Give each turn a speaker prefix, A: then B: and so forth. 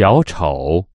A: 小丑。